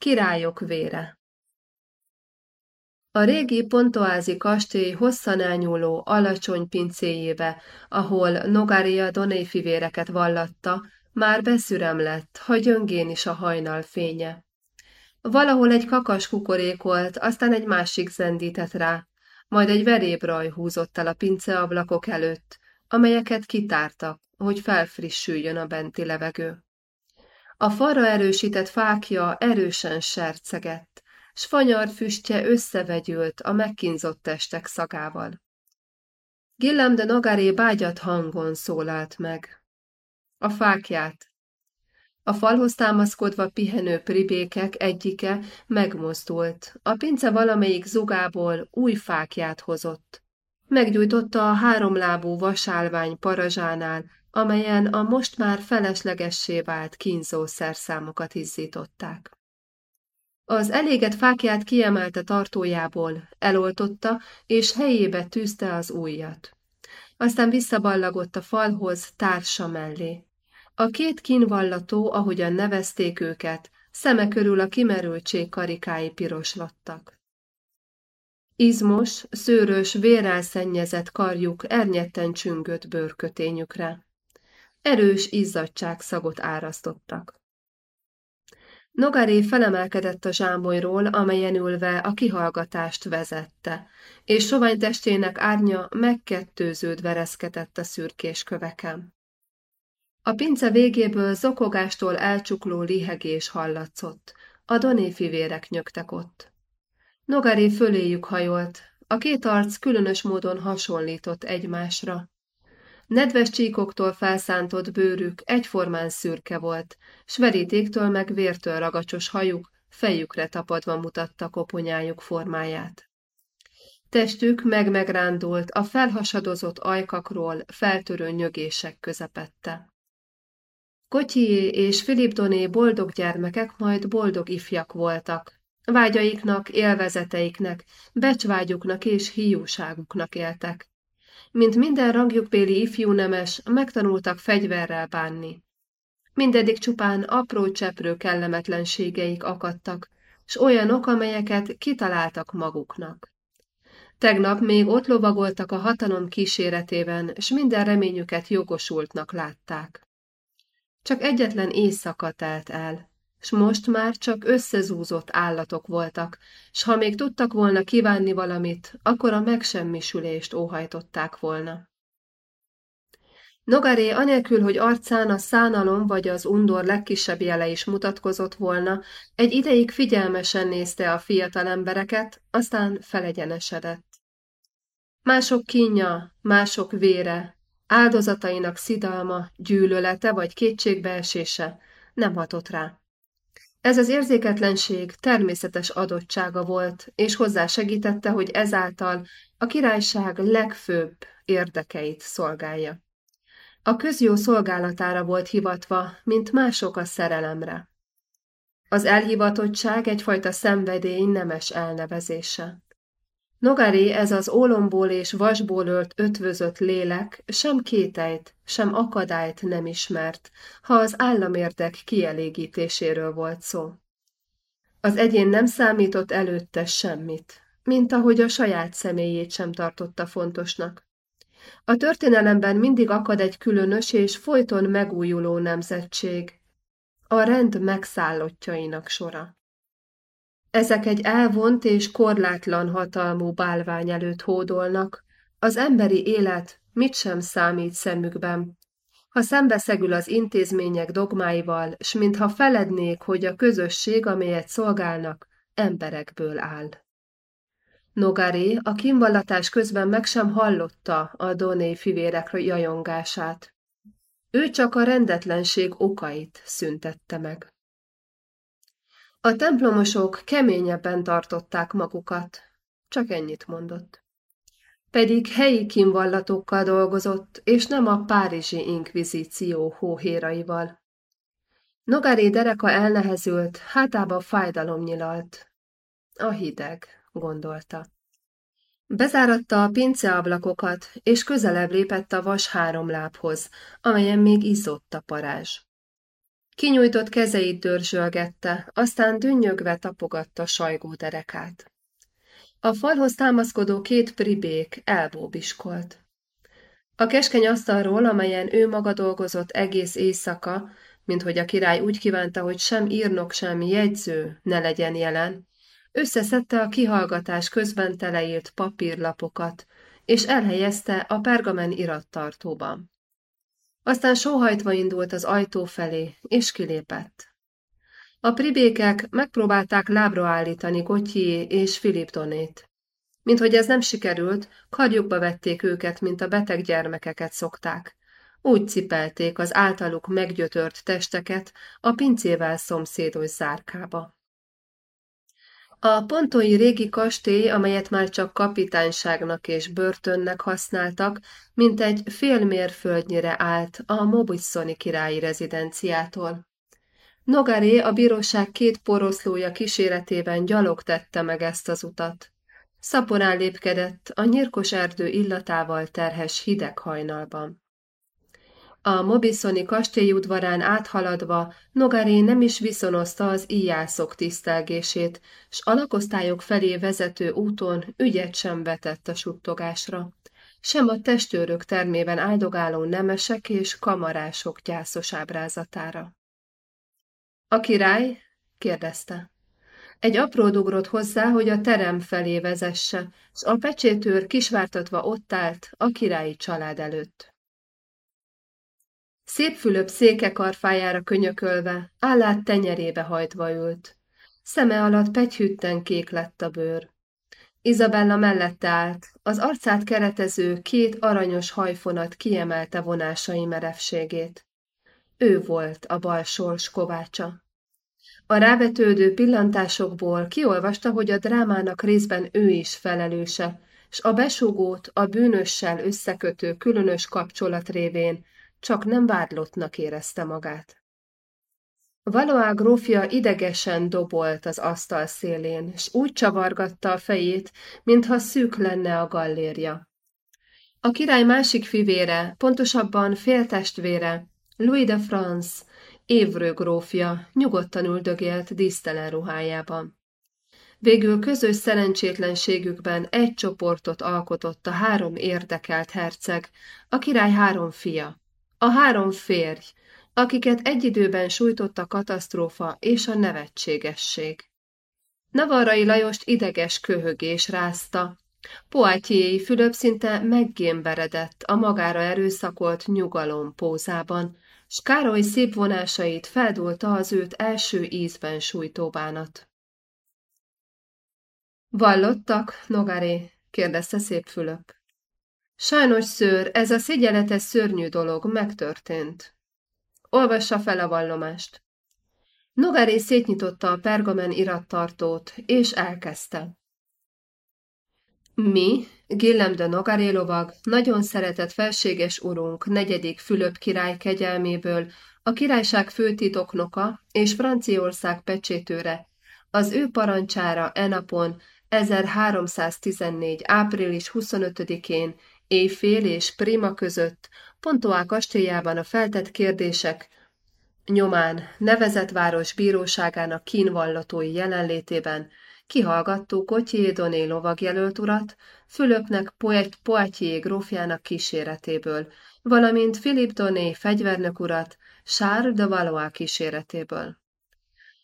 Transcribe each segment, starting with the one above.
Királyok vére A régi pontoázi kastély hosszan elnyúló, alacsony pincéjébe, ahol Nogaria Donei fivéreket vallatta, már beszürem lett, ha gyöngén is a hajnal fénye. Valahol egy kakas kukorékolt, aztán egy másik zendített rá, majd egy verébraj húzott el a pinceablakok előtt, amelyeket kitártak, hogy felfrissüljön a benti levegő. A falra erősített fákja erősen sercegett, s fanyar füstje összevegyült a megkínzott testek szagával. Gillem de Nagaré bágyat hangon szólalt meg. A fákját. A falhoz támaszkodva pihenő pribékek egyike megmozdult. A pince valamelyik zugából új fákját hozott. Meggyújtotta a háromlábú vasálvány parazsánál, amelyen a most már feleslegessé vált kínzó szerszámokat izzították. Az elégett fákját kiemelte tartójából, eloltotta, és helyébe tűzte az újat. Aztán visszaballagott a falhoz társa mellé. A két kínvallató, ahogyan nevezték őket, szeme körül a kimerültség karikái piroslottak. Izmos, szőrös, vérrel szennyezett karjuk ernyetten csüngött bőrkötényükre. Erős izzadság szagot árasztottak. Nogaré felemelkedett a zsámolyról, amelyen ülve a kihallgatást vezette, és sovány testének árnya megkettőződ vereszkedett a szürkés köveken. A pince végéből zokogástól elcsukló lihegés hallatszott, a doné fivérek nyögtek ott. Nogaré föléjük hajolt, a két arc különös módon hasonlított egymásra. Nedves csíkoktól felszántott bőrük egyformán szürke volt, s verítéktől meg vértől ragacsos hajuk fejükre tapadva mutatta koponyájuk formáját. Testük meg-megrándult a felhasadozott ajkakról feltörő nyögések közepette. Kotyié és Filipdoné boldog gyermekek majd boldog ifjak voltak. Vágyaiknak, élvezeteiknek, becsvágyuknak és hiúságuknak éltek. Mint minden rangjukbéli ifjú nemes, megtanultak fegyverrel bánni. Mindeddig csupán apró cseprő kellemetlenségeik akadtak, s olyanok, amelyeket kitaláltak maguknak. Tegnap még ott lovagoltak a hatalom kíséretében, s minden reményüket jogosultnak látták. Csak egyetlen éjszaka telt el, s most már csak összezúzott állatok voltak, s ha még tudtak volna kívánni valamit, akkor a megsemmisülést óhajtották volna. Nogaré anélkül, hogy arcán a szánalom vagy az undor legkisebb jele is mutatkozott volna, egy ideig figyelmesen nézte a fiatal embereket, aztán felegyenesedett. Mások kínja, mások vére, Áldozatainak szidalma, gyűlölete vagy kétségbeesése nem hatott rá. Ez az érzéketlenség természetes adottsága volt, és hozzá segítette, hogy ezáltal a királyság legfőbb érdekeit szolgálja. A közjó szolgálatára volt hivatva, mint mások a szerelemre. Az elhivatottság egyfajta szenvedély nemes elnevezése. Nogari ez az ólomból és vasból ölt ötvözött lélek sem kételyt, sem akadályt nem ismert, ha az államérdek kielégítéséről volt szó. Az egyén nem számított előtte semmit, mint ahogy a saját személyét sem tartotta fontosnak. A történelemben mindig akad egy különös és folyton megújuló nemzetség, a rend megszállottjainak sora. Ezek egy elvont és korlátlan hatalmú bálvány előtt hódolnak, az emberi élet mit sem számít szemükben. Ha szembeszegül az intézmények dogmáival, s mintha felednék, hogy a közösség, amelyet szolgálnak, emberekből áll. Nogaré a kimvallatás közben meg sem hallotta a Doné fivérek jajongását. Ő csak a rendetlenség okait szüntette meg. A templomosok keményebben tartották magukat, csak ennyit mondott. Pedig helyi kimvallatokkal dolgozott, és nem a párizsi inkvizíció hóhéraival. Nogaré dereka elnehezült, hátába fájdalom nyilalt. A hideg, gondolta. Bezáratta a pinceablakokat, és közelebb lépett a vas három lábhoz, amelyen még izzott a parázs. Kinyújtott kezeit dörzsölgette, aztán dünnyögve tapogatta sajgó derekát. A falhoz támaszkodó két pribék elbóbiskolt. A keskeny asztalról, amelyen ő maga dolgozott egész éjszaka, mint hogy a király úgy kívánta, hogy sem írnok, sem jegyző ne legyen jelen, összeszedte a kihallgatás közben teleírt papírlapokat, és elhelyezte a pergamen irattartóban. Aztán sóhajtva indult az ajtó felé, és kilépett. A pribékek megpróbálták lábra állítani Gotyié és Filiptonét. Mint hogy ez nem sikerült, karjukba vették őket, mint a beteg gyermekeket szokták. Úgy cipelték az általuk meggyötört testeket a pincével szomszédos zárkába. A pontói régi kastély, amelyet már csak kapitányságnak és börtönnek használtak, mint egy fél mérföldnyire állt a Mobuszoni királyi rezidenciától. Nogaré a bíróság két poroszlója kíséretében gyalog tette meg ezt az utat. Szaporán lépkedett a nyírkos erdő illatával terhes hideg hajnalban. A Mobiszoni kastélyudvarán áthaladva Nogaré nem is viszonozta az íjászok tisztelgését, s a lakosztályok felé vezető úton ügyet sem vetett a suttogásra. Sem a testőrök termében áldogáló nemesek és kamarások gyászos ábrázatára. A király? kérdezte. Egy apró ugrott hozzá, hogy a terem felé vezesse, s a pecsétőr kisvártatva ott állt a királyi család előtt. Szép Fülöp székekarfájára könyökölve, állát tenyerébe hajtva ült. Szeme alatt pegyhütten kék lett a bőr. Izabella mellette állt, az arcát keretező két aranyos hajfonat kiemelte vonásai merevségét. Ő volt a bal sors kovácsa. A rávetődő pillantásokból kiolvasta, hogy a drámának részben ő is felelőse, s a besugót a bűnössel összekötő különös kapcsolat révén csak nem vádlottnak érezte magát. Valoá grófja idegesen dobolt az asztal szélén, s úgy csavargatta a fejét, mintha szűk lenne a gallérja. A király másik fivére, pontosabban féltestvére, Louis de France, Évrő grófja nyugodtan üldögélt dísztelen ruhájában. Végül közös szerencsétlenségükben egy csoportot alkotott a három érdekelt herceg, a király három fia, a három férj, akiket egy időben sújtott a katasztrófa és a nevetségesség. Navarrai Lajost ideges köhögés rázta, Poátyéi Fülöp szinte meggémberedett a magára erőszakolt nyugalom pózában, s Károly szép vonásait feldulta az őt első ízben sújtó bánat. Vallottak, Nogaré? kérdezte szép Fülöp. Sajnos, szőr, ez a szigyeletes szörnyű dolog megtörtént. Olvassa fel a vallomást. Nogaré szétnyitotta a pergamen irattartót, és elkezdte. Mi, Gillem de Nogaré lovag, nagyon szeretett felséges urunk, negyedik Fülöp király kegyelméből, a királyság főtitoknoka és Franciaország pecsétőre, az ő parancsára enapon 1314. április 25-én éjfél és prima között Pontoá kastélyában a feltett kérdések nyomán nevezett város bíróságának kínvallatói jelenlétében kihallgattuk Kotyié Doné lovagjelölt urat, Fülöpnek Poitié grófjának kíséretéből, valamint Philip Doné fegyvernök urat, Charles de Valois kíséretéből.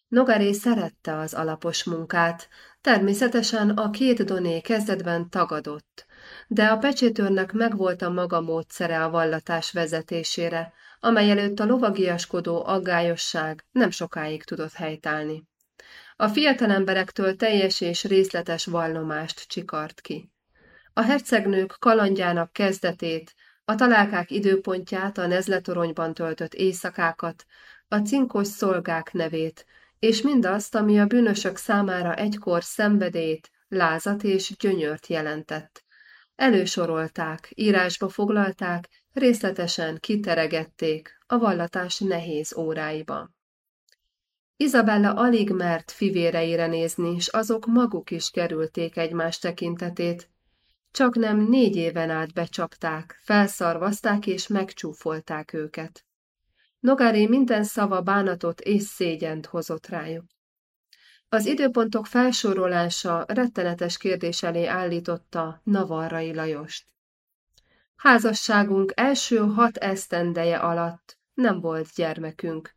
Nogaré szerette az alapos munkát, természetesen a két Doné kezdetben tagadott, de a pecsétőrnek megvolt a maga módszere a vallatás vezetésére, amely előtt a lovagiaskodó aggályosság nem sokáig tudott helytállni. A fiatalemberektől teljes és részletes vallomást csikart ki. A hercegnők kalandjának kezdetét, a találkák időpontját, a nezletoronyban töltött éjszakákat, a cinkos szolgák nevét, és mindazt, ami a bűnösök számára egykor szenvedét, lázat és gyönyört jelentett. Elősorolták, írásba foglalták, részletesen kiteregették a vallatás nehéz óráiba. Izabella alig mert fivéreire nézni, s azok maguk is kerülték egymás tekintetét. Csak nem négy éven át becsapták, felszarvazták és megcsúfolták őket. Nogári minden szava bánatot és szégyent hozott rájuk. Az időpontok felsorolása rettenetes kérdés elé állította Navarrai Lajost. Házasságunk első hat esztendeje alatt nem volt gyermekünk,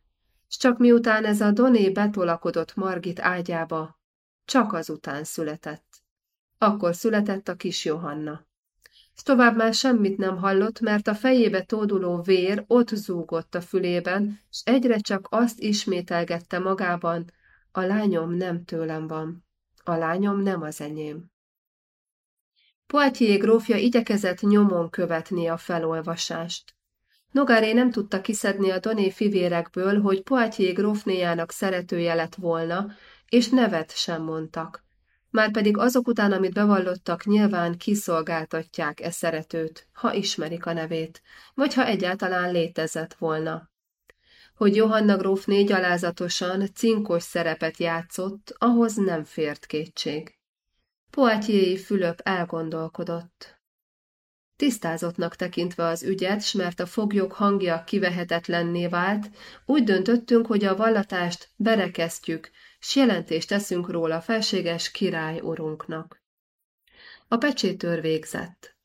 s csak miután ez a Doné betolakodott Margit ágyába, csak azután született. Akkor született a kis Johanna. S tovább már semmit nem hallott, mert a fejébe tóduló vér ott zúgott a fülében, s egyre csak azt ismételgette magában, a lányom nem tőlem van, a lányom nem az enyém. Poitier grófja igyekezett nyomon követni a felolvasást. Nogáré nem tudta kiszedni a Doné fivérekből, hogy Poitier grófnéjának szeretője lett volna, és nevet sem mondtak. Márpedig azok után, amit bevallottak, nyilván kiszolgáltatják e szeretőt, ha ismerik a nevét, vagy ha egyáltalán létezett volna. Hogy Johanna grófné gyalázatosan, cinkos szerepet játszott, ahhoz nem fért kétség. Poitiers Fülöp elgondolkodott. Tisztázottnak tekintve az ügyet, s mert a foglyok hangja kivehetetlenné vált, úgy döntöttünk, hogy a vallatást berekeztjük, s jelentést teszünk róla felséges király urunknak. A pecsétőr végzett.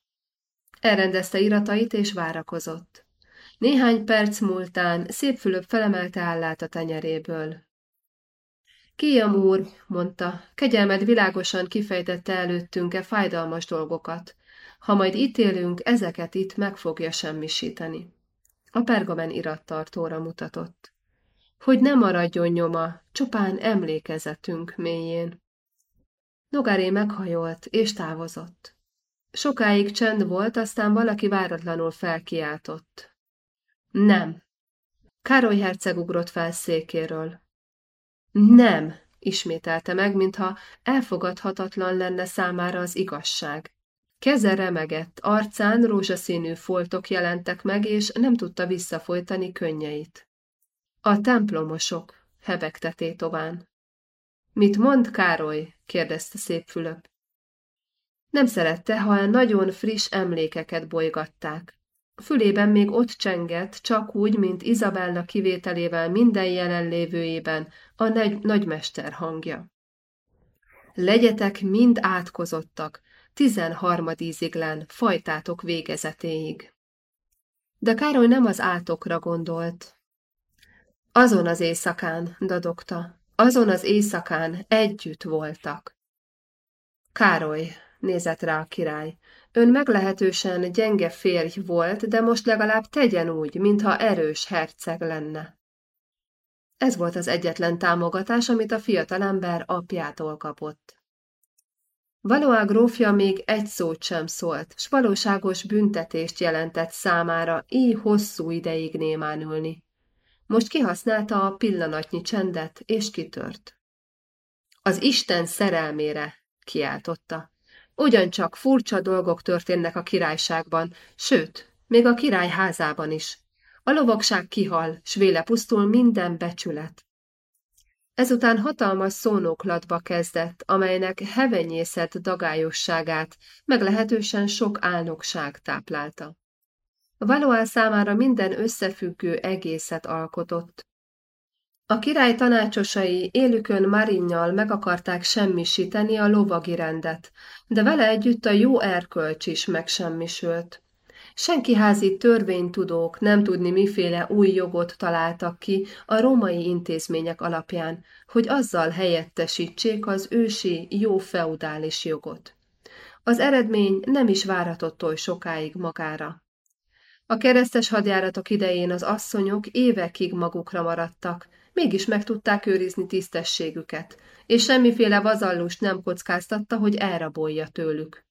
Elrendezte iratait és várakozott. Néhány perc múltán szép Fülöp felemelte állát a tenyeréből. Kíjam úr, mondta, kegyelmed világosan kifejtette előttünk-e fájdalmas dolgokat. Ha majd ítélünk, ezeket itt meg fogja semmisíteni. A pergamen irattartóra mutatott. Hogy ne maradjon nyoma, csupán emlékezetünk mélyén. Nogáré meghajolt, és távozott. Sokáig csend volt, aztán valaki váratlanul felkiáltott. Nem. Károly herceg ugrott fel székéről. Nem, ismételte meg, mintha elfogadhatatlan lenne számára az igazság. Keze remegett, arcán rózsaszínű foltok jelentek meg, és nem tudta visszafolytani könnyeit. A templomosok, hebegte Tétován. Mit mond Károly? kérdezte szép Fülöp. Nem szerette, ha nagyon friss emlékeket bolygatták. Fülében még ott csengett, csak úgy, mint Izabella kivételével minden jelenlévőjében a nagy nagymester hangja. Legyetek mind átkozottak, tizenharmadíziglen, fajtátok végezetéig. De Károly nem az átokra gondolt. Azon az éjszakán, dadogta, azon az éjszakán együtt voltak. Károly, nézett rá a király, Ön meglehetősen gyenge férj volt, de most legalább tegyen úgy, mintha erős herceg lenne. Ez volt az egyetlen támogatás, amit a fiatalember apjától kapott. Valoá grófja még egy szót sem szólt, s valóságos büntetést jelentett számára így hosszú ideig némán ülni. Most kihasználta a pillanatnyi csendet, és kitört. Az Isten szerelmére, kiáltotta. Ugyancsak furcsa dolgok történnek a királyságban, sőt, még a király házában is. A lovagság kihal, s véle pusztul minden becsület. Ezután hatalmas szónoklatba kezdett, amelynek hevenyészet dagályosságát meglehetősen sok álnokság táplálta. Valois számára minden összefüggő egészet alkotott, a király tanácsosai élükön Marinnyal meg akarták semmisíteni a lovagi rendet, de vele együtt a jó erkölcs is megsemmisült. Senki házi törvénytudók nem tudni miféle új jogot találtak ki a római intézmények alapján, hogy azzal helyettesítsék az ősi jó feudális jogot. Az eredmény nem is várhatott oly sokáig magára. A keresztes hadjáratok idején az asszonyok évekig magukra maradtak, mégis meg tudták őrizni tisztességüket, és semmiféle vazallust nem kockáztatta, hogy elrabolja tőlük.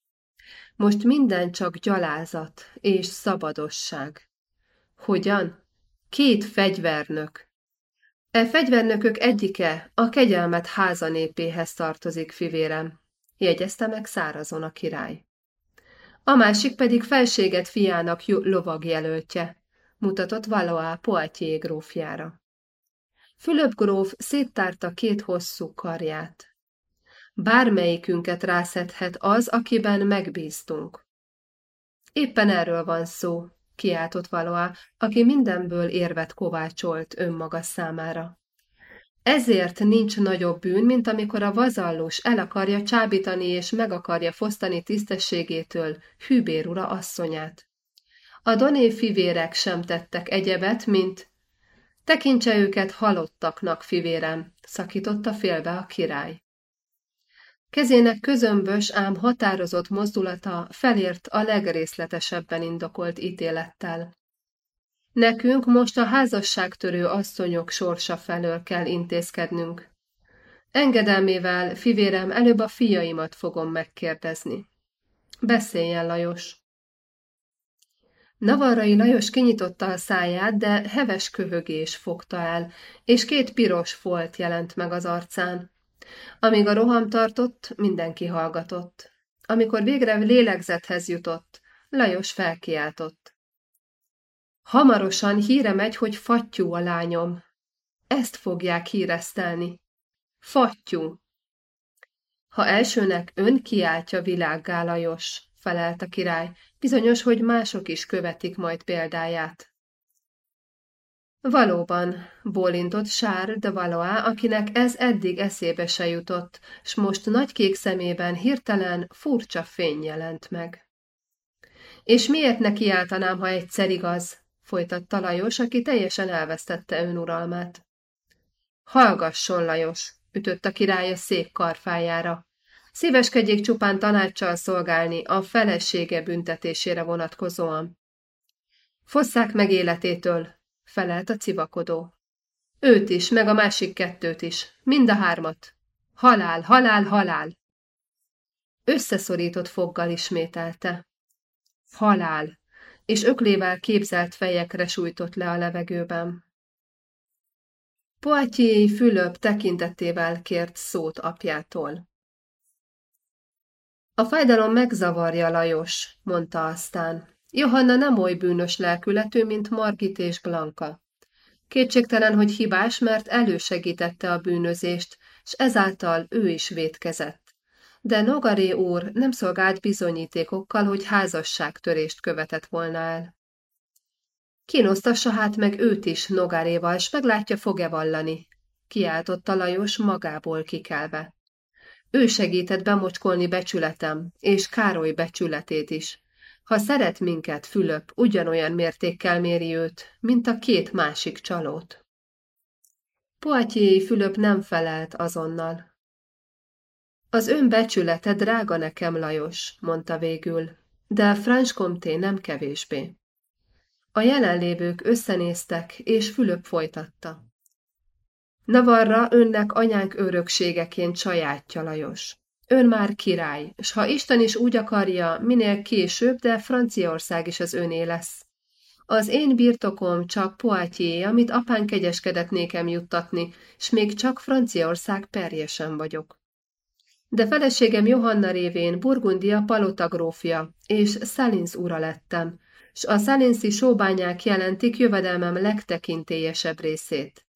Most minden csak gyalázat és szabadosság. Hogyan? Két fegyvernök. E fegyvernökök egyike a kegyelmet házanépéhez tartozik, fivérem, jegyezte meg szárazon a király. A másik pedig felséget fiának lovagjelöltje, mutatott Valois Poitiers grófjára. Fülöp gróf széttárta két hosszú karját. Bármelyikünket rászedhet az, akiben megbíztunk. Éppen erről van szó, kiáltott Valoa, aki mindenből érvet kovácsolt önmaga számára. Ezért nincs nagyobb bűn, mint amikor a vazallus el akarja csábítani és meg akarja fosztani tisztességétől hűbér ura asszonyát. A doné fivérek sem tettek egyebet, mint tekintse őket halottaknak, fivérem, szakította félbe a király. Kezének közömbös, ám határozott mozdulata felért a legrészletesebben indokolt ítélettel. Nekünk most a házasságtörő asszonyok sorsa felől kell intézkednünk. Engedelmével, fivérem, előbb a fiaimat fogom megkérdezni. Beszéljen, Lajos. Navarrai Lajos kinyitotta a száját, de heves köhögés fogta el, és két piros folt jelent meg az arcán. Amíg a roham tartott, mindenki hallgatott. Amikor végre lélegzethez jutott, Lajos felkiáltott. Hamarosan híre megy, hogy fattyú a lányom. Ezt fogják híresztelni. Fattyú. Ha elsőnek ön kiáltja világgá, Lajos, felelt a király, bizonyos, hogy mások is követik majd példáját. Valóban, bólintott Sár de Valois, akinek ez eddig eszébe se jutott, s most nagy kék szemében hirtelen furcsa fény jelent meg. És miért ne kiáltanám, ha egyszer igaz? folytatta Lajos, aki teljesen elvesztette önuralmát. Hallgasson, Lajos, ütött a király a szék karfájára. Szíveskedjék csupán tanácssal szolgálni a felesége büntetésére vonatkozóan. Fosszák meg életétől, felelt a civakodó. Őt is, meg a másik kettőt is, mind a hármat. Halál, halál, halál! Összeszorított foggal ismételte. Halál, és öklével képzelt fejekre sújtott le a levegőben. Poitiers Fülöp tekintetével kért szót apjától. A fájdalom megzavarja Lajos, mondta aztán. Johanna nem oly bűnös lelkületű, mint Margit és Blanka. Kétségtelen, hogy hibás, mert elősegítette a bűnözést, s ezáltal ő is vétkezett. De Nogaré úr nem szolgált bizonyítékokkal, hogy házasságtörést követett volna el. Kínosztassa hát meg őt is Nogaréval, s meglátja, fog-e vallani, kiáltotta Lajos magából kikelve. Ő segített bemocskolni becsületem, és Károly becsületét is. Ha szeret minket, Fülöp, ugyanolyan mértékkel méri őt, mint a két másik csalót. Poitiers Fülöp nem felelt azonnal. Az ön becsülete drága nekem, Lajos, mondta végül, de Franz Comté nem kevésbé. A jelenlévők összenéztek, és Fülöp folytatta. Navarra önnek anyánk örökségeként sajátja Lajos. Ön már király, s ha Isten is úgy akarja, minél később, de Franciaország is az öné lesz. Az én birtokom csak Poitiers, amit apán kegyeskedett nékem juttatni, s még csak Franciaország perjesen vagyok. De feleségem Johanna révén Burgundia palotagrófja, és Salins ura lettem, s a Salinszi sóbányák jelentik jövedelmem legtekintélyesebb részét.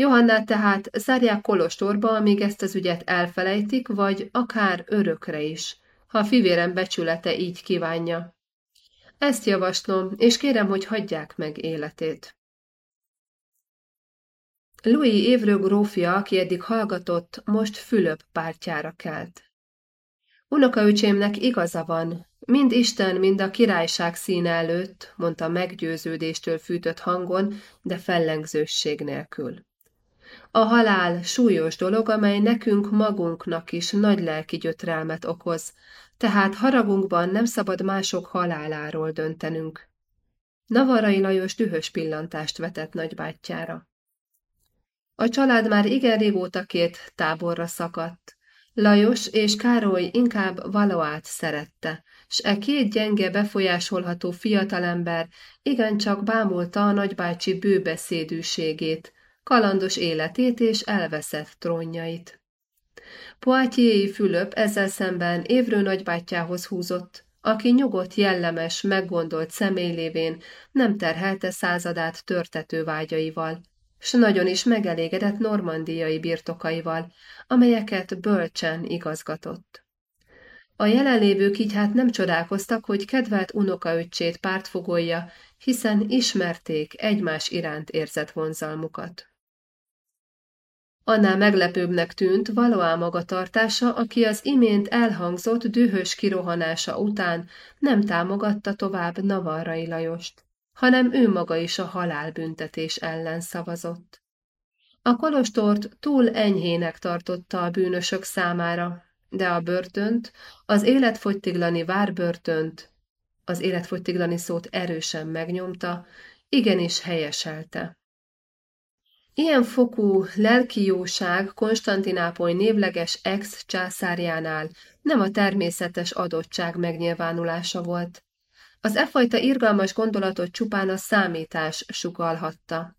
Johannát tehát zárják kolostorba, amíg ezt az ügyet elfelejtik, vagy akár örökre is, ha a fivérem becsülete így kívánja. Ezt javaslom, és kérem, hogy hagyják meg életét. Louis Évrő grófja, aki eddig hallgatott, most Fülöp pártjára kelt. Unokaöcsémnek igaza van, mind Isten, mind a királyság színe előtt, mondta meggyőződéstől fűtött hangon, de fellengzősség nélkül. A halál súlyos dolog, amely nekünk magunknak is nagy lelki gyötrelmet okoz, tehát haragunkban nem szabad mások haláláról döntenünk. Navarai Lajos dühös pillantást vetett nagybátyjára. A család már igen régóta két táborra szakadt. Lajos és Károly inkább Valoát szerette, s e két gyenge befolyásolható fiatalember igencsak bámulta a nagybácsi bőbeszédűségét, kalandos életét és elveszett trónjait. Poitiers Fülöp ezzel szemben évrő nagybátyjához húzott, aki nyugodt, jellemes, meggondolt személy lévén nem terhelte századát törtető vágyaival, s nagyon is megelégedett normandiai birtokaival, amelyeket bölcsen igazgatott. A jelenlévők így hát nem csodálkoztak, hogy kedvelt unokaöccsét pártfogolja, hiszen ismerték egymás iránt érzett vonzalmukat. Annál meglepőbbnek tűnt Valoá magatartása, aki az imént elhangzott dühös kirohanása után nem támogatta tovább Navarrai Lajost, hanem ő maga is a halálbüntetés ellen szavazott. A kolostort túl enyhének tartotta a bűnösök számára, de a börtönt, az életfogytiglani várbörtönt, az életfogytiglani szót erősen megnyomta, igenis helyeselte. Ilyen fokú lelki jóság Konstantinápoly névleges ex-császárjánál nem a természetes adottság megnyilvánulása volt. Az e fajta irgalmas gondolatot csupán a számítás sugalhatta.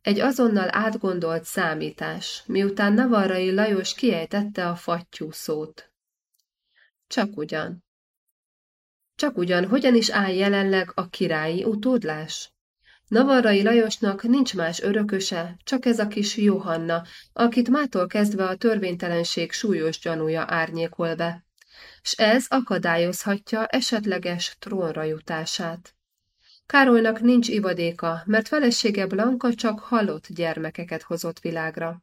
Egy azonnal átgondolt számítás, miután Navarrai Lajos kiejtette a fattyú szót. Csak ugyan. Csak ugyan, hogyan is áll jelenleg a királyi utódlás? Navarrai Lajosnak nincs más örököse, csak ez a kis Johanna, akit mától kezdve a törvénytelenség súlyos gyanúja árnyékol be, s ez akadályozhatja esetleges trónra jutását. Károlynak nincs ivadéka, mert felesége Blanka csak halott gyermekeket hozott világra.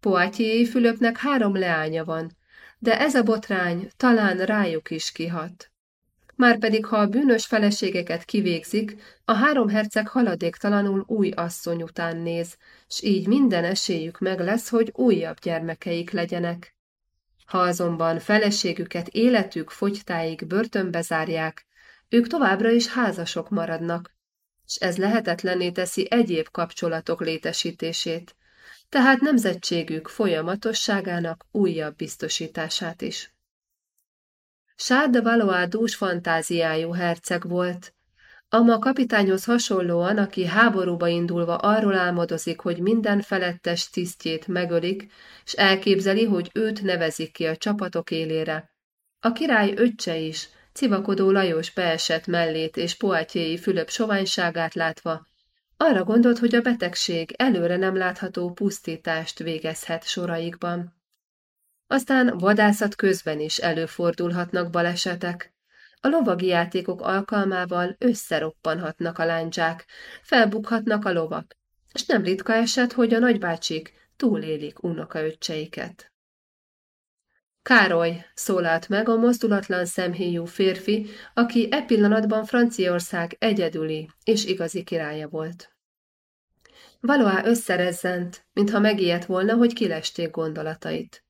Poitiers Fülöpnek három leánya van, de ez a botrány talán rájuk is kihat. Márpedig, ha a bűnös feleségeket kivégzik, a három herceg haladéktalanul új asszony után néz, s így minden esélyük meg lesz, hogy újabb gyermekeik legyenek. Ha azonban feleségüket életük fogytáig börtönbe zárják, ők továbbra is házasok maradnak, és ez lehetetlenné teszi egyéb kapcsolatok létesítését, tehát nemzetségük folyamatosságának újabb biztosítását is. Charles de Valois dús fantáziájú herceg volt. Ama kapitányhoz hasonlóan, aki háborúba indulva arról álmodozik, hogy minden felettes tisztjét megölik, és elképzeli, hogy őt nevezik ki a csapatok élére. A király öccse is, civakodó Lajos beesett mellét és poátjéi Fülöp soványságát látva, arra gondolt, hogy a betegség előre nem látható pusztítást végezhet soraikban. Aztán vadászat közben is előfordulhatnak balesetek. A lovagi játékok alkalmával összeroppanhatnak a láncsák, felbukhatnak a lovak, és nem ritka eset, hogy a nagybácsik túlélik unokaöccseiket. Károly szólalt meg a mozdulatlan szemhéjú férfi, aki e pillanatban Franciaország egyedüli és igazi királya volt. Valoá összerezzent, mintha megijedt volna, hogy kilesték gondolatait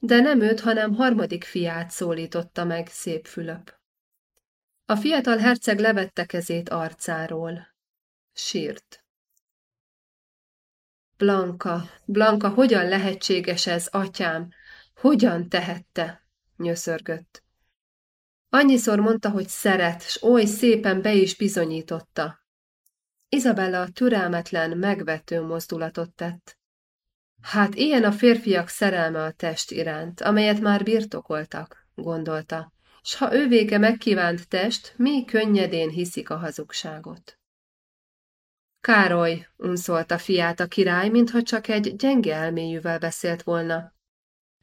de nem őt, hanem harmadik fiát szólította meg szép Fülöp. A fiatal herceg levette kezét arcáról. Sírt. Blanka, Blanka, hogyan lehetséges ez, atyám? Hogyan tehette? nyöszörgött. Annyiszor mondta, hogy szeret, s oly szépen be is bizonyította. Izabella türelmetlen, megvető mozdulatot tett. Hát ilyen a férfiak szerelme a test iránt, amelyet már birtokoltak, gondolta, s ha ővéke megkívánt test, mi könnyedén hiszik a hazugságot. Károly, unszolta fiát a király, mintha csak egy gyenge elméjűvel beszélt volna.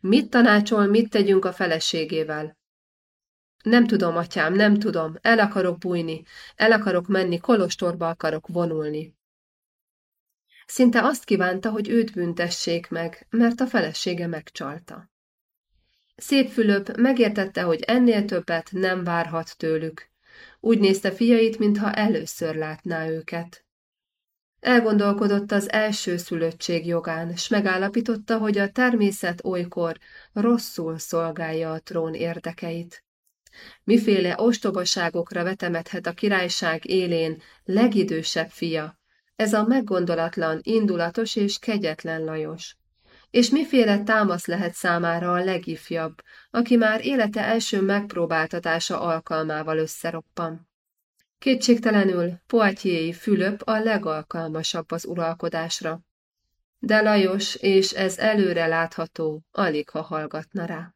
Mit tanácsol, mit tegyünk a feleségével? Nem tudom, atyám, nem tudom, el akarok bújni, el akarok menni, kolostorba akarok vonulni. Szinte azt kívánta, hogy őt büntessék meg, mert a felesége megcsalta. Szép Fülöp megértette, hogy ennél többet nem várhat tőlük. Úgy nézte fiait, mintha először látná őket. Elgondolkodott az első szülöttség jogán, s megállapította, hogy a természet olykor rosszul szolgálja a trón érdekeit. Miféle ostobaságokra vetemethet a királyság élén legidősebb fia, ez a meggondolatlan, indulatos és kegyetlen Lajos. És miféle támasz lehet számára a legifjabb, aki már élete első megpróbáltatása alkalmával összeroppan. Kétségtelenül Poitiers Fülöp a legalkalmasabb az uralkodásra. De Lajos, és ez előre látható, alig ha hallgatna rá.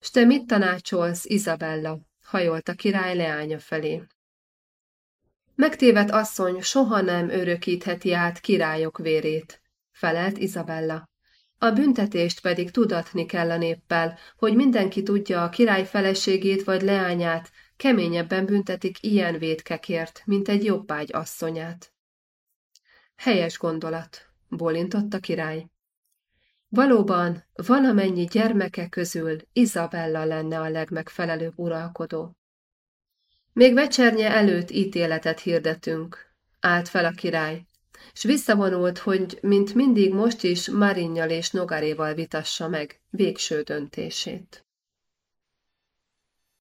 S te mit tanácsolsz, Izabella? hajolt a király leánya felé. Megtévet asszony soha nem örökítheti át királyok vérét, felelt Izabella. A büntetést pedig tudatni kell a néppel, hogy mindenki tudja a király feleségét vagy leányát, keményebben büntetik ilyen védkekért, mint egy jobbágy asszonyát. Helyes gondolat, bólintott a király. Valóban, valamennyi gyermeke közül Izabella lenne a legmegfelelőbb uralkodó. Még vecsernye előtt ítéletet hirdetünk, állt fel a király, s visszavonult, hogy mint mindig most is Marinnyal és Nogaréval vitassa meg végső döntését.